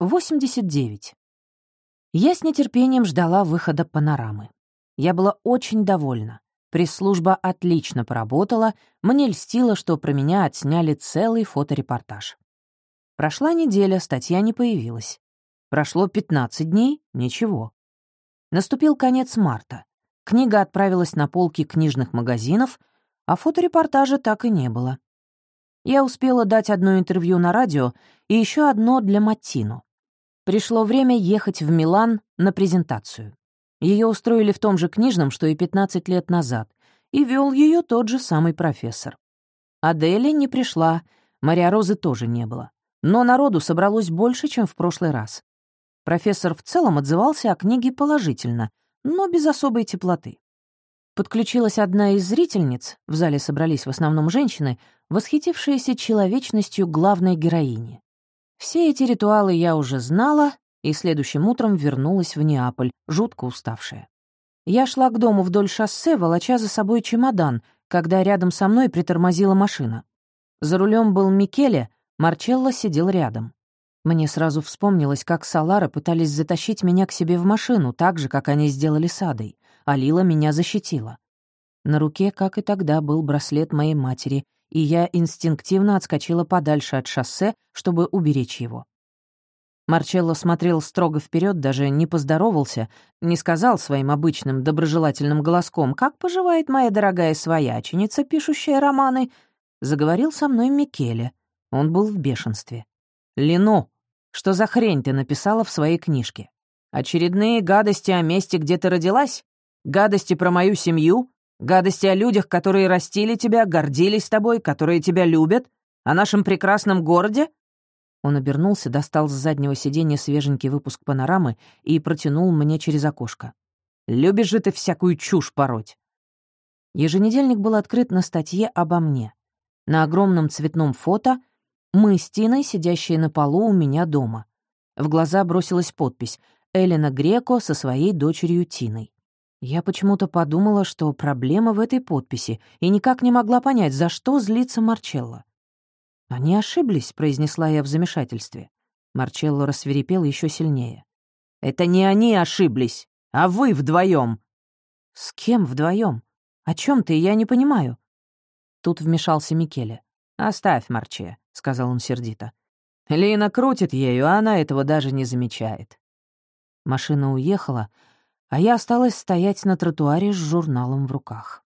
89. Я с нетерпением ждала выхода панорамы. Я была очень довольна. Пресс-служба отлично поработала, мне льстило, что про меня отсняли целый фоторепортаж. Прошла неделя, статья не появилась. Прошло 15 дней — ничего. Наступил конец марта. Книга отправилась на полки книжных магазинов, а фоторепортажа так и не было. Я успела дать одно интервью на радио и еще одно для Маттино. Пришло время ехать в Милан на презентацию. Ее устроили в том же книжном, что и 15 лет назад, и вел ее тот же самый профессор. Адели не пришла, Мария Розы тоже не было. Но народу собралось больше, чем в прошлый раз. Профессор в целом отзывался о книге положительно, но без особой теплоты. Подключилась одна из зрительниц, в зале собрались в основном женщины, восхитившиеся человечностью главной героини. Все эти ритуалы я уже знала, и следующим утром вернулась в Неаполь, жутко уставшая. Я шла к дому вдоль шоссе, волоча за собой чемодан, когда рядом со мной притормозила машина. За рулем был Микеле, Марчелло сидел рядом. Мне сразу вспомнилось, как Салара пытались затащить меня к себе в машину, так же, как они сделали с Адой, а Лила меня защитила. На руке, как и тогда, был браслет моей матери, и я инстинктивно отскочила подальше от шоссе, чтобы уберечь его. Марчелло смотрел строго вперед, даже не поздоровался, не сказал своим обычным доброжелательным голоском «Как поживает моя дорогая свояченица, пишущая романы?» Заговорил со мной Микеле. Он был в бешенстве. «Лино, что за хрень ты написала в своей книжке? Очередные гадости о месте, где ты родилась? Гадости про мою семью? Гадости о людях, которые растили тебя, гордились тобой, которые тебя любят, о нашем прекрасном городе?» Он обернулся, достал с заднего сиденья свеженький выпуск панорамы и протянул мне через окошко. «Любишь же ты всякую чушь пороть!» Еженедельник был открыт на статье обо мне. На огромном цветном фото мы с Тиной, сидящие на полу у меня дома. В глаза бросилась подпись «Элена Греко со своей дочерью Тиной». Я почему-то подумала, что проблема в этой подписи, и никак не могла понять, за что злится Марчелло. «Они ошиблись», — произнесла я в замешательстве. Марчелло рассверепел еще сильнее. «Это не они ошиблись, а вы вдвоем. «С кем вдвоем? О чем ты, я не понимаю». Тут вмешался Микеле. «Оставь, Марче», — сказал он сердито. «Лина крутит ею, а она этого даже не замечает». Машина уехала, а я осталась стоять на тротуаре с журналом в руках.